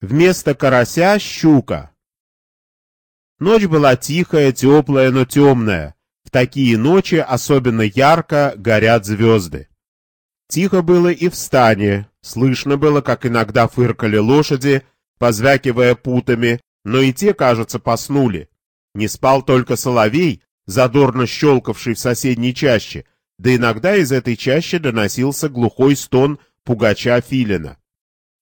Вместо карася — щука. Ночь была тихая, теплая, но темная. В такие ночи особенно ярко горят звезды. Тихо было и в стане, слышно было, как иногда фыркали лошади, позвякивая путами, но и те, кажется, поснули. Не спал только соловей, задорно щелкавший в соседней чаще, да иногда из этой чащи доносился глухой стон пугача Филина.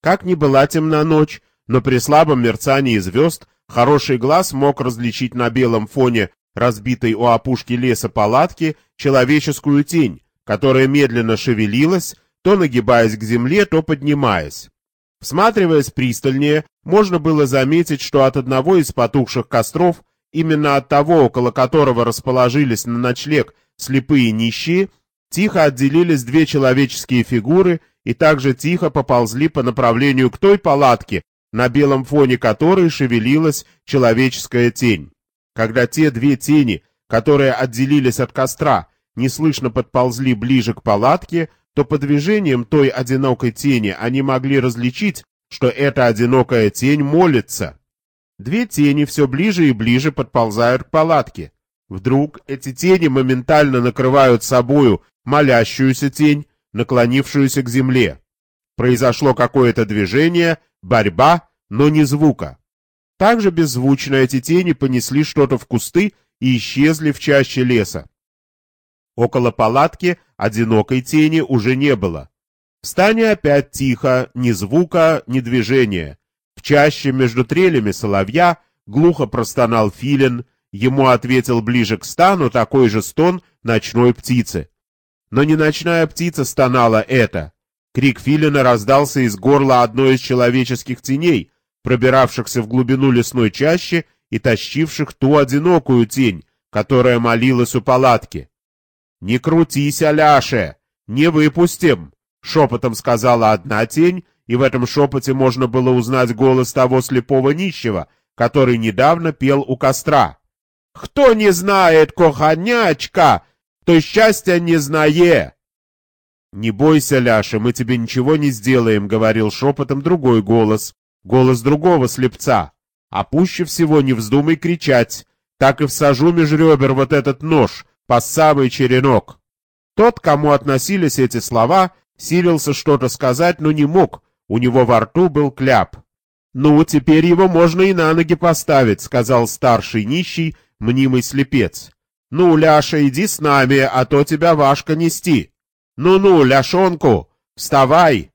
Как ни была темна ночь, но при слабом мерцании звезд хороший глаз мог различить на белом фоне разбитой у опушки леса палатки человеческую тень, которая медленно шевелилась, то нагибаясь к земле, то поднимаясь. Всматриваясь пристальнее, можно было заметить, что от одного из потухших костров, именно от того, около которого расположились на ночлег слепые нищие, тихо отделились две человеческие фигуры и также тихо поползли по направлению к той палатке, на белом фоне которой шевелилась человеческая тень. Когда те две тени, которые отделились от костра, неслышно подползли ближе к палатке, то по движениям той одинокой тени они могли различить, что эта одинокая тень молится. Две тени все ближе и ближе подползают к палатке. Вдруг эти тени моментально накрывают собою молящуюся тень, наклонившуюся к земле. Произошло какое-то движение, борьба, но не звука. Также беззвучно эти тени понесли что-то в кусты и исчезли в чаще леса. Около палатки одинокой тени уже не было. В стане опять тихо, ни звука, ни движения. В чаще между трелями соловья глухо простонал филин, ему ответил ближе к стану такой же стон ночной птицы. Но не ночная птица стонала это. Крик филина раздался из горла одной из человеческих теней, пробиравшихся в глубину лесной чащи и тащивших ту одинокую тень, которая молилась у палатки. «Не крутись, Аляше! Не выпустим!» — шепотом сказала одна тень, и в этом шепоте можно было узнать голос того слепого нищего, который недавно пел у костра. «Кто не знает коханячка, то счастья не знае!» «Не бойся, Ляша, мы тебе ничего не сделаем», — говорил шепотом другой голос, голос другого слепца. «А пуще всего не вздумай кричать, так и всажу меж ребер вот этот нож, по самый черенок. Тот, кому относились эти слова, силился что-то сказать, но не мог, у него во рту был кляп. «Ну, теперь его можно и на ноги поставить», — сказал старший нищий, мнимый слепец. «Ну, Ляша, иди с нами, а то тебя Вашка нести. Ну-ну, Ляшонку, вставай!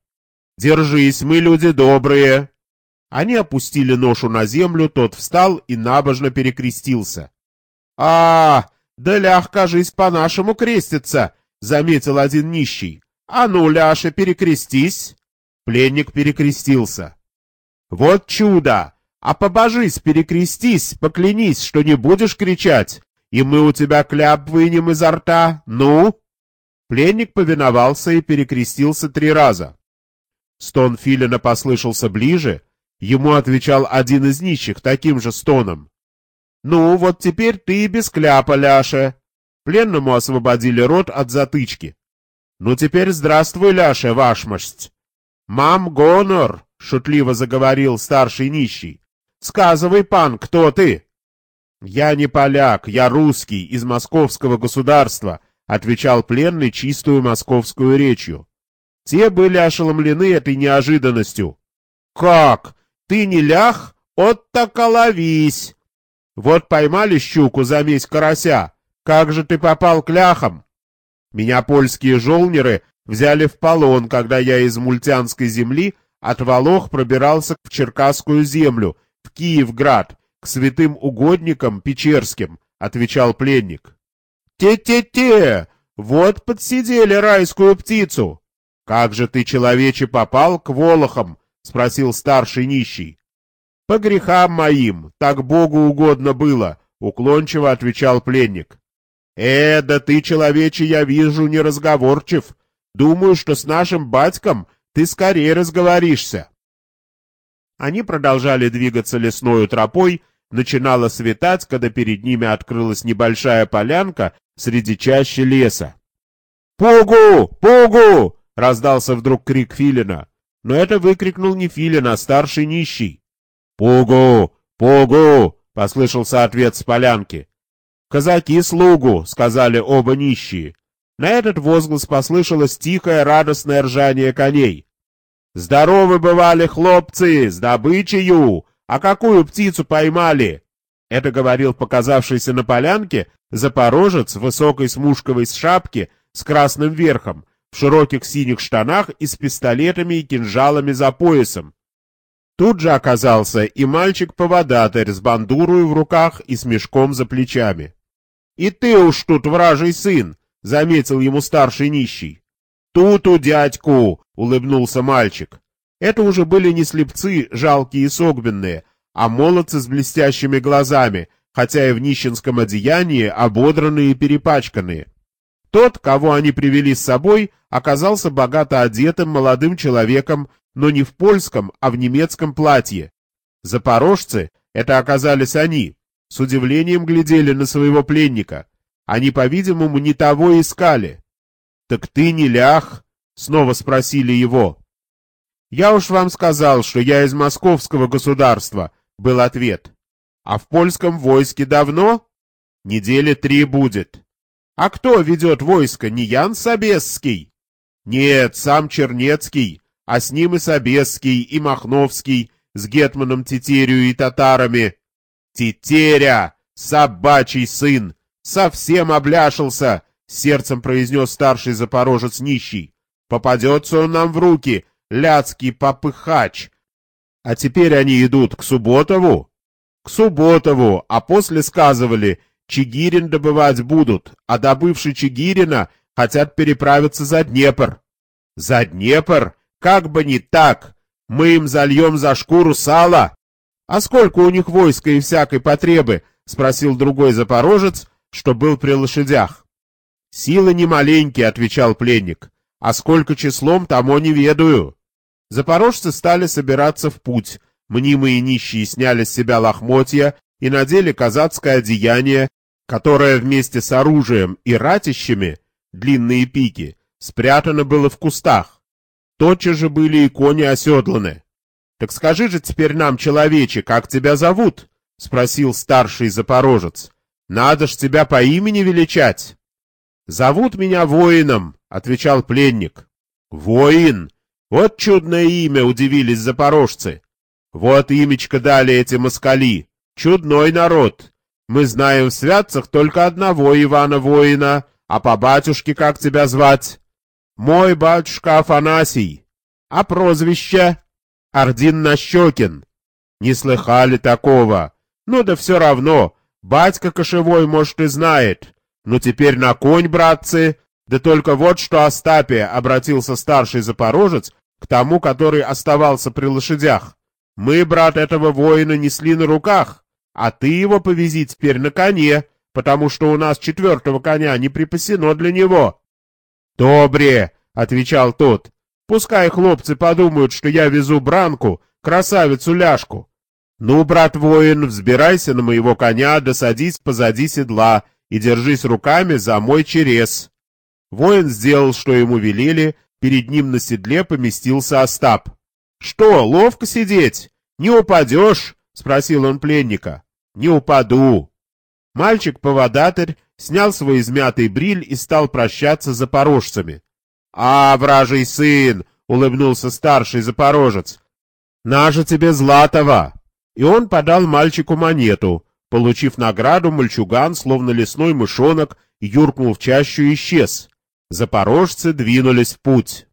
Держись, мы люди добрые!» Они опустили ношу на землю, тот встал и набожно перекрестился. «А, «Да лях, кажись, по-нашему крестится», — заметил один нищий. «А ну, Ляша, перекрестись!» Пленник перекрестился. «Вот чудо! А побожись, перекрестись, поклянись, что не будешь кричать, и мы у тебя кляп вынем изо рта, ну?» Пленник повиновался и перекрестился три раза. Стон Филина послышался ближе, ему отвечал один из нищих таким же стоном. «Ну, вот теперь ты без кляпа, Ляша!» Пленному освободили рот от затычки. «Ну теперь здравствуй, Ляша, вашмость!» «Мам гонор!» — шутливо заговорил старший нищий. «Сказывай, пан, кто ты?» «Я не поляк, я русский, из московского государства», — отвечал пленный чистую московскую речью. Те были ошеломлены этой неожиданностью. «Как? Ты не лях? От так ловись!» Вот поймали щуку за месть карася. Как же ты попал к ляхам? Меня польские жолнеры взяли в полон, когда я из мультянской земли от Волох пробирался в Черкасскую землю, в Киевград, к святым угодникам Печерским, — отвечал пленник. «Те-те-те! Вот подсидели райскую птицу!» «Как же ты, человече, попал к Волохам?» — спросил старший нищий. «По грехам моим, так Богу угодно было», — уклончиво отвечал пленник. «Э, да ты, человече, я вижу, не разговорчив. Думаю, что с нашим батьком ты скорее разговоришься». Они продолжали двигаться лесною тропой, начинало светать, когда перед ними открылась небольшая полянка среди чащи леса. «Пугу! Пугу!» — раздался вдруг крик Филина. но это выкрикнул не Филин, а старший нищий. «Пугу! Пугу!» — послышался ответ с полянки. «Казаки слугу!» — сказали оба нищие. На этот возглас послышалось тихое радостное ржание коней. «Здоровы бывали хлопцы! С добычею! А какую птицу поймали?» Это говорил показавшийся на полянке запорожец в высокой смушковой шапке с красным верхом, в широких синих штанах и с пистолетами и кинжалами за поясом. Тут же оказался и мальчик-поводатырь с бандурой в руках и с мешком за плечами. — И ты уж тут вражий сын! — заметил ему старший нищий. — Тут у дядьку! — улыбнулся мальчик. Это уже были не слепцы, жалкие и согбенные, а молодцы с блестящими глазами, хотя и в нищенском одеянии, ободранные и перепачканные. Тот, кого они привели с собой, оказался богато одетым молодым человеком, но не в польском, а в немецком платье. Запорожцы, это оказались они, с удивлением глядели на своего пленника. Они, по-видимому, не того искали. «Так ты не лях?» — снова спросили его. «Я уж вам сказал, что я из московского государства», — был ответ. «А в польском войске давно?» «Недели три будет». А кто ведет войско, не Ян Собесский? Нет, сам Чернецкий, а с ним и Собесский, и Махновский, с Гетманом Тетерию и татарами. Тетеря, собачий сын, совсем обляшился, сердцем произнес старший запорожец нищий. Попадется он нам в руки, ляцкий попыхач. А теперь они идут к Субботову? К Субботову, а после сказывали, Чигирин добывать будут, а добывши Чигирина, хотят переправиться за Днепр. За Днепр? Как бы не так! Мы им зальем за шкуру сала. А сколько у них войска и всякой потребы? Спросил другой запорожец, что был при лошадях. Силы не маленькие, отвечал пленник. А сколько числом, тому не ведаю. Запорожцы стали собираться в путь. Мнимые нищие сняли с себя лохмотья и надели казацкое одеяние, которое вместе с оружием и ратищами, длинные пики, спрятано было в кустах. Тотчас же были и кони оседланы. — Так скажи же теперь нам, человече, как тебя зовут? — спросил старший запорожец. — Надо ж тебя по имени величать. — Зовут меня воином, — отвечал пленник. — Воин! Вот чудное имя, удивились запорожцы. Вот имечко дали эти москали. Чудной народ. Мы знаем в святцах только одного Ивана Воина, а по батюшке как тебя звать? Мой батюшка Афанасий. А прозвище? Ордин Нащекин. Не слыхали такого. Ну да все равно, батька кошевой, может, и знает. Ну теперь на конь, братцы. Да только вот что Остапе обратился старший запорожец к тому, который оставался при лошадях. Мы, брат, этого воина несли на руках, а ты его повези теперь на коне, потому что у нас четвертого коня не припасено для него. — Добре, — отвечал тот, — пускай хлопцы подумают, что я везу Бранку, красавицу Ляшку. Ну, брат воин, взбирайся на моего коня, да садись позади седла и держись руками за мой через. Воин сделал, что ему велели, перед ним на седле поместился Остап. — Что, ловко сидеть? Не упадешь? — спросил он пленника. Не упаду. Мальчик-поводатырь снял свой измятый бриль и стал прощаться с запорожцами. — А, вражий сын! — улыбнулся старший запорожец. — Нажа тебе златого! И он подал мальчику монету. Получив награду, мальчуган, словно лесной мышонок, юркнул в чащу и исчез. Запорожцы двинулись в путь.